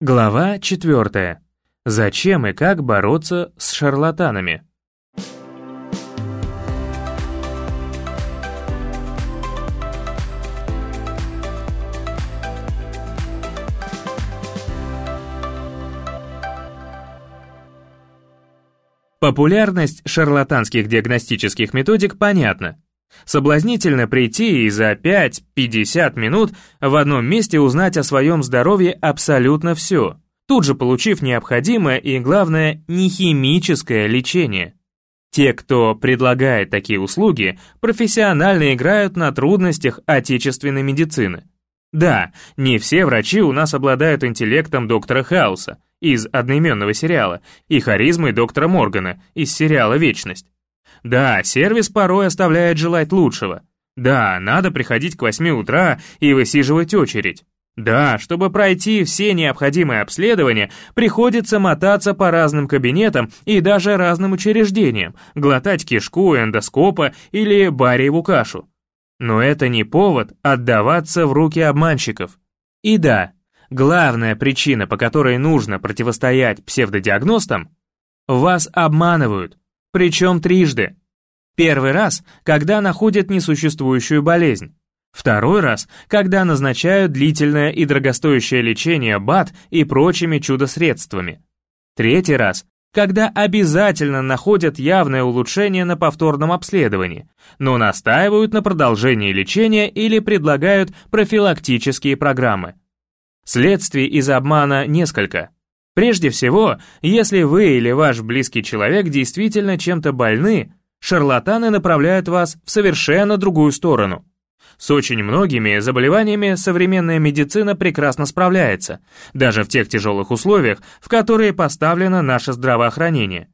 Глава 4. Зачем и как бороться с шарлатанами? Популярность шарлатанских диагностических методик понятна. Соблазнительно прийти и за 5-50 минут в одном месте узнать о своем здоровье абсолютно все, тут же получив необходимое и, главное, не химическое лечение. Те, кто предлагает такие услуги, профессионально играют на трудностях отечественной медицины. Да, не все врачи у нас обладают интеллектом доктора Хауса из одноименного сериала и харизмой доктора Моргана из сериала «Вечность». Да, сервис порой оставляет желать лучшего. Да, надо приходить к 8 утра и высиживать очередь. Да, чтобы пройти все необходимые обследования, приходится мотаться по разным кабинетам и даже разным учреждениям, глотать кишку, эндоскопа или бариеву кашу. Но это не повод отдаваться в руки обманщиков. И да, главная причина, по которой нужно противостоять псевдодиагностам, вас обманывают, причем трижды. Первый раз, когда находят несуществующую болезнь. Второй раз, когда назначают длительное и дорогостоящее лечение БАД и прочими чудо-средствами. Третий раз, когда обязательно находят явное улучшение на повторном обследовании, но настаивают на продолжении лечения или предлагают профилактические программы. Следствий из обмана несколько. Прежде всего, если вы или ваш близкий человек действительно чем-то больны, шарлатаны направляют вас в совершенно другую сторону. С очень многими заболеваниями современная медицина прекрасно справляется, даже в тех тяжелых условиях, в которые поставлено наше здравоохранение.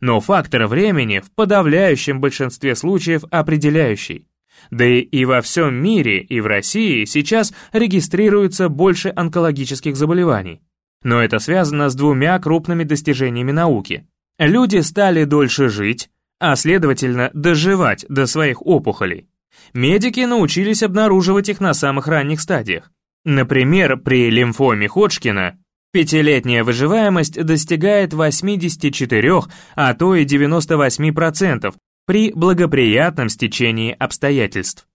Но фактор времени в подавляющем большинстве случаев определяющий. Да и, и во всем мире, и в России сейчас регистрируется больше онкологических заболеваний. Но это связано с двумя крупными достижениями науки. Люди стали дольше жить, а следовательно доживать до своих опухолей. Медики научились обнаруживать их на самых ранних стадиях. Например, при лимфоме Ходжкина пятилетняя выживаемость достигает 84, а то и 98% при благоприятном стечении обстоятельств.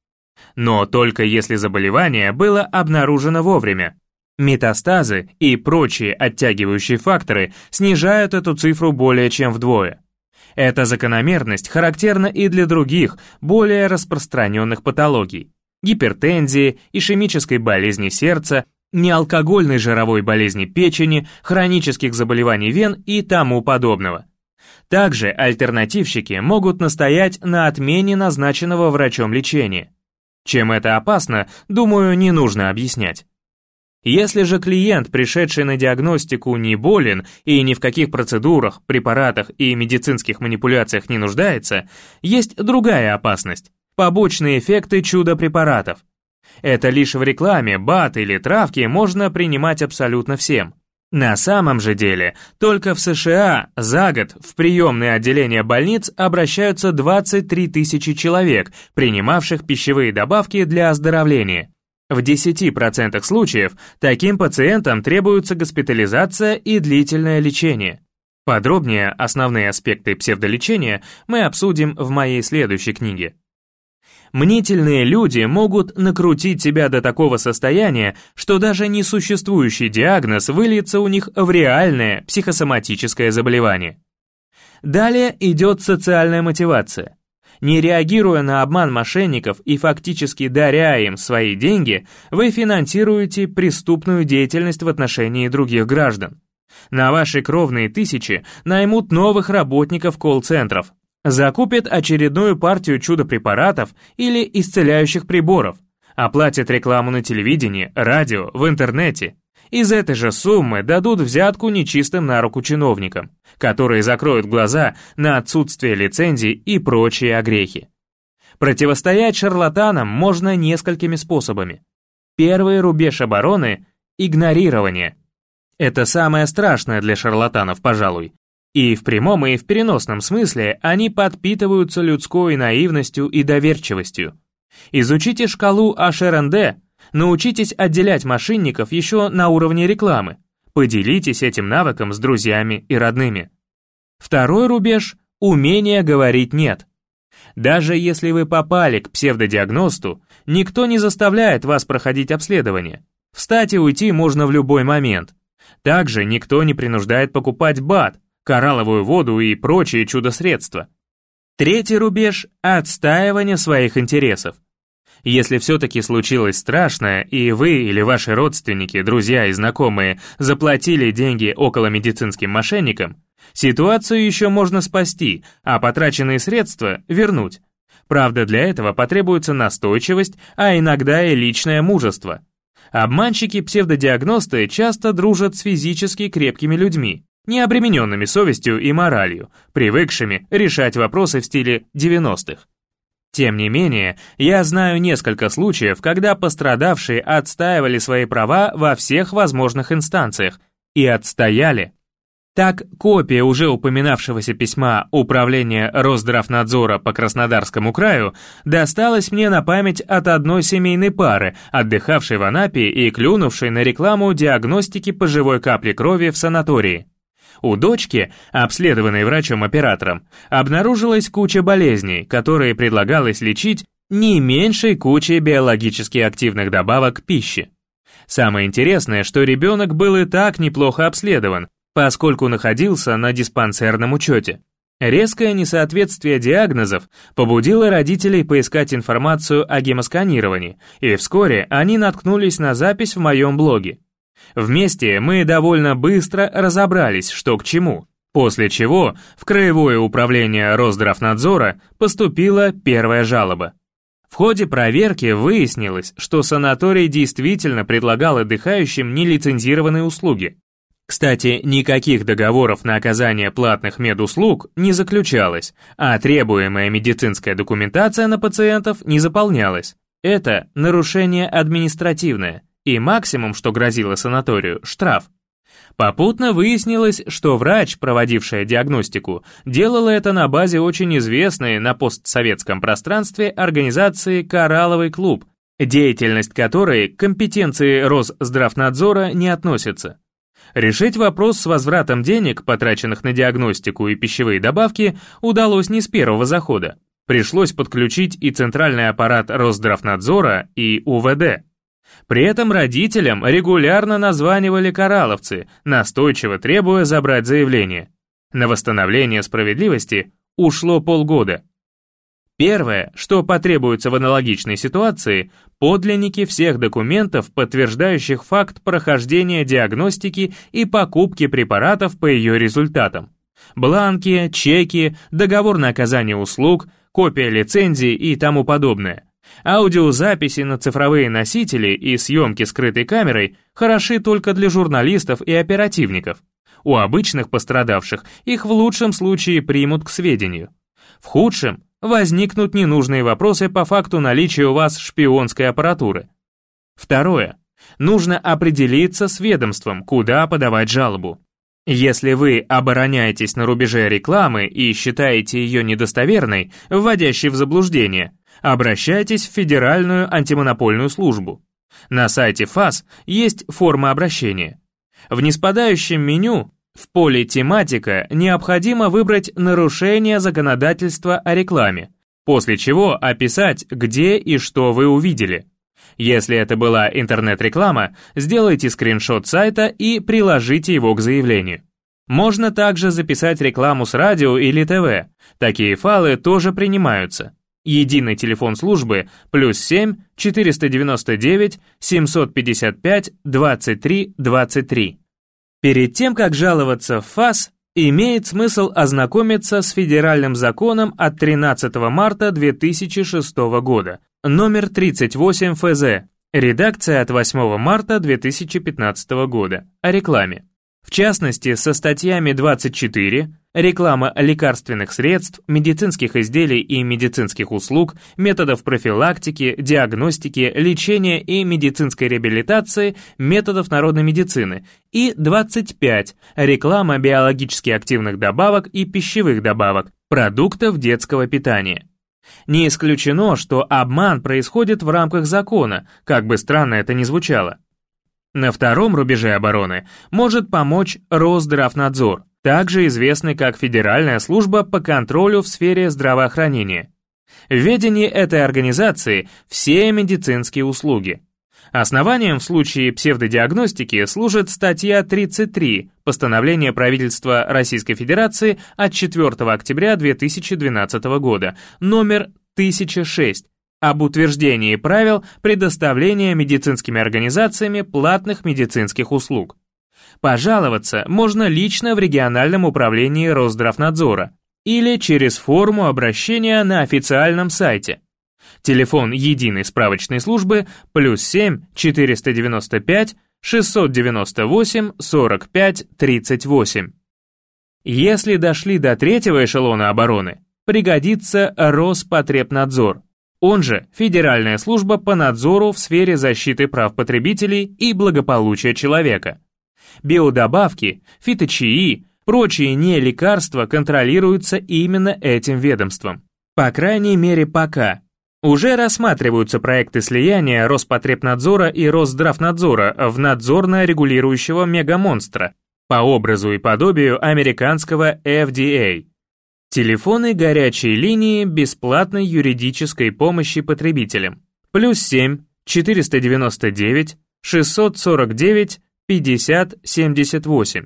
Но только если заболевание было обнаружено вовремя. Метастазы и прочие оттягивающие факторы снижают эту цифру более чем вдвое. Эта закономерность характерна и для других, более распространенных патологий. Гипертензии, ишемической болезни сердца, неалкогольной жировой болезни печени, хронических заболеваний вен и тому подобного. Также альтернативщики могут настоять на отмене назначенного врачом лечения. Чем это опасно, думаю, не нужно объяснять. Если же клиент, пришедший на диагностику, не болен и ни в каких процедурах, препаратах и медицинских манипуляциях не нуждается, есть другая опасность – побочные эффекты чудо-препаратов. Это лишь в рекламе БАТ или травки можно принимать абсолютно всем. На самом же деле, только в США за год в приемные отделения больниц обращаются 23 тысячи человек, принимавших пищевые добавки для оздоровления. В 10% случаев таким пациентам требуется госпитализация и длительное лечение. Подробнее основные аспекты псевдолечения мы обсудим в моей следующей книге. Мнительные люди могут накрутить себя до такого состояния, что даже несуществующий диагноз выльется у них в реальное психосоматическое заболевание. Далее идет социальная мотивация. Не реагируя на обман мошенников и фактически даря им свои деньги, вы финансируете преступную деятельность в отношении других граждан. На ваши кровные тысячи наймут новых работников колл-центров, закупят очередную партию чудо-препаратов или исцеляющих приборов, оплатят рекламу на телевидении, радио, в интернете, из этой же суммы дадут взятку нечистым на руку чиновникам, которые закроют глаза на отсутствие лицензий и прочие огрехи. Противостоять шарлатанам можно несколькими способами. Первый рубеж обороны – игнорирование. Это самое страшное для шарлатанов, пожалуй. И в прямом, и в переносном смысле они подпитываются людской наивностью и доверчивостью. Изучите шкалу HRND Научитесь отделять мошенников еще на уровне рекламы. Поделитесь этим навыком с друзьями и родными. Второй рубеж – умение говорить «нет». Даже если вы попали к псевдодиагносту, никто не заставляет вас проходить обследование. Встать и уйти можно в любой момент. Также никто не принуждает покупать БАД, коралловую воду и прочие чудо-средства. Третий рубеж – отстаивание своих интересов. Если все-таки случилось страшное, и вы или ваши родственники, друзья и знакомые заплатили деньги около медицинским мошенникам, ситуацию еще можно спасти, а потраченные средства вернуть. Правда, для этого потребуется настойчивость, а иногда и личное мужество. Обманщики-псевдодиагносты часто дружат с физически крепкими людьми, не обремененными совестью и моралью, привыкшими решать вопросы в стиле 90-х. Тем не менее, я знаю несколько случаев, когда пострадавшие отстаивали свои права во всех возможных инстанциях и отстояли. Так, копия уже упоминавшегося письма Управления Росздравнадзора по Краснодарскому краю досталась мне на память от одной семейной пары, отдыхавшей в Анапе и клюнувшей на рекламу диагностики по живой капле крови в санатории. У дочки, обследованной врачом-оператором, обнаружилась куча болезней, которые предлагалось лечить не меньшей кучей биологически активных добавок к пище. Самое интересное, что ребенок был и так неплохо обследован, поскольку находился на диспансерном учете. Резкое несоответствие диагнозов побудило родителей поискать информацию о гемосканировании, и вскоре они наткнулись на запись в моем блоге. Вместе мы довольно быстро разобрались, что к чему, после чего в Краевое управление Росздравнадзора поступила первая жалоба. В ходе проверки выяснилось, что санаторий действительно предлагал отдыхающим нелицензированные услуги. Кстати, никаких договоров на оказание платных медуслуг не заключалось, а требуемая медицинская документация на пациентов не заполнялась. Это нарушение административное, и максимум, что грозило санаторию, штраф. Попутно выяснилось, что врач, проводившая диагностику, делала это на базе очень известной на постсоветском пространстве организации «Коралловый клуб», деятельность которой к компетенции Росздравнадзора не относится. Решить вопрос с возвратом денег, потраченных на диагностику и пищевые добавки, удалось не с первого захода. Пришлось подключить и центральный аппарат Росздравнадзора, и УВД. При этом родителям регулярно названивали коралловцы, настойчиво требуя забрать заявление. На восстановление справедливости ушло полгода. Первое, что потребуется в аналогичной ситуации, подлинники всех документов, подтверждающих факт прохождения диагностики и покупки препаратов по ее результатам. Бланки, чеки, договор на оказание услуг, копия лицензии и тому подобное. Аудиозаписи на цифровые носители и съемки скрытой камерой хороши только для журналистов и оперативников. У обычных пострадавших их в лучшем случае примут к сведению. В худшем возникнут ненужные вопросы по факту наличия у вас шпионской аппаратуры. Второе. Нужно определиться с ведомством, куда подавать жалобу. Если вы обороняетесь на рубеже рекламы и считаете ее недостоверной, вводящей в заблуждение, обращайтесь в Федеральную антимонопольную службу. На сайте ФАС есть форма обращения. В неспадающем меню в поле «Тематика» необходимо выбрать нарушение законодательства о рекламе, после чего описать, где и что вы увидели. Если это была интернет-реклама, сделайте скриншот сайта и приложите его к заявлению. Можно также записать рекламу с радио или ТВ. Такие файлы тоже принимаются. Единый телефон службы плюс 7 499 755 23 23. Перед тем, как жаловаться в ФАС, имеет смысл ознакомиться с федеральным законом от 13 марта 2006 года, номер 38 ФЗ, редакция от 8 марта 2015 года, о рекламе. В частности, со статьями 24 реклама лекарственных средств, медицинских изделий и медицинских услуг, методов профилактики, диагностики, лечения и медицинской реабилитации, методов народной медицины, и 25 реклама биологически активных добавок и пищевых добавок, продуктов детского питания. Не исключено, что обман происходит в рамках закона, как бы странно это ни звучало. На втором рубеже обороны может помочь Росздравнадзор, также известный как Федеральная служба по контролю в сфере здравоохранения. В ведении этой организации все медицинские услуги. Основанием в случае псевдодиагностики служит статья 33 постановления правительства Российской Федерации от 4 октября 2012 года, номер 1006, об утверждении правил предоставления медицинскими организациями платных медицинских услуг. Пожаловаться можно лично в региональном управлении Росздравнадзора или через форму обращения на официальном сайте. Телефон единой справочной службы плюс 7 495 698 45 38. Если дошли до третьего эшелона обороны, пригодится Роспотребнадзор, он же Федеральная служба по надзору в сфере защиты прав потребителей и благополучия человека. Биодобавки, фиточаи, прочие не лекарства контролируются именно этим ведомством. По крайней мере пока. Уже рассматриваются проекты слияния Роспотребнадзора и Росздравнадзора в надзорно-регулирующего мегамонстра по образу и подобию американского FDA. Телефоны горячей линии бесплатной юридической помощи потребителям. Плюс 7 499 649 50 78.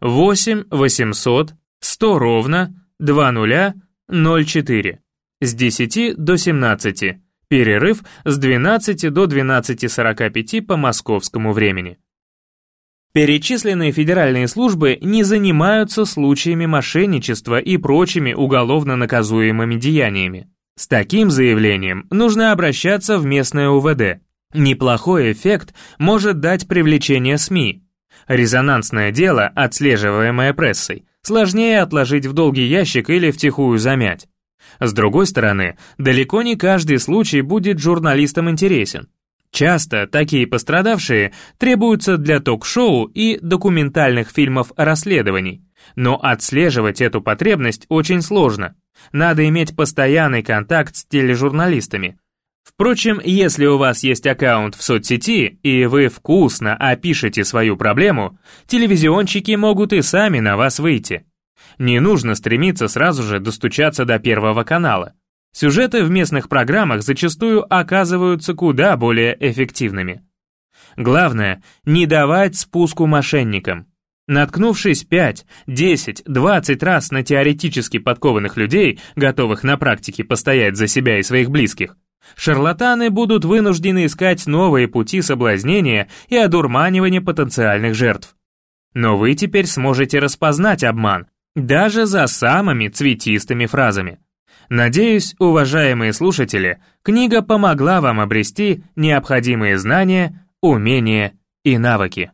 8 800 100 ровно 20 04. С 10 до 17. Перерыв с 12 до 12.45 по московскому времени. Перечисленные федеральные службы не занимаются случаями мошенничества и прочими уголовно наказуемыми деяниями. С таким заявлением нужно обращаться в местное УВД. Неплохой эффект может дать привлечение СМИ. Резонансное дело, отслеживаемое прессой, сложнее отложить в долгий ящик или втихую замять. С другой стороны, далеко не каждый случай будет журналистам интересен. Часто такие пострадавшие требуются для ток-шоу и документальных фильмов расследований, но отслеживать эту потребность очень сложно. Надо иметь постоянный контакт с тележурналистами. Впрочем, если у вас есть аккаунт в соцсети, и вы вкусно опишете свою проблему, телевизионщики могут и сами на вас выйти. Не нужно стремиться сразу же достучаться до Первого канала. Сюжеты в местных программах зачастую оказываются куда более эффективными. Главное, не давать спуску мошенникам. Наткнувшись 5, 10, 20 раз на теоретически подкованных людей, готовых на практике постоять за себя и своих близких, шарлатаны будут вынуждены искать новые пути соблазнения и одурманивания потенциальных жертв. Но вы теперь сможете распознать обман, даже за самыми цветистыми фразами. Надеюсь, уважаемые слушатели, книга помогла вам обрести необходимые знания, умения и навыки.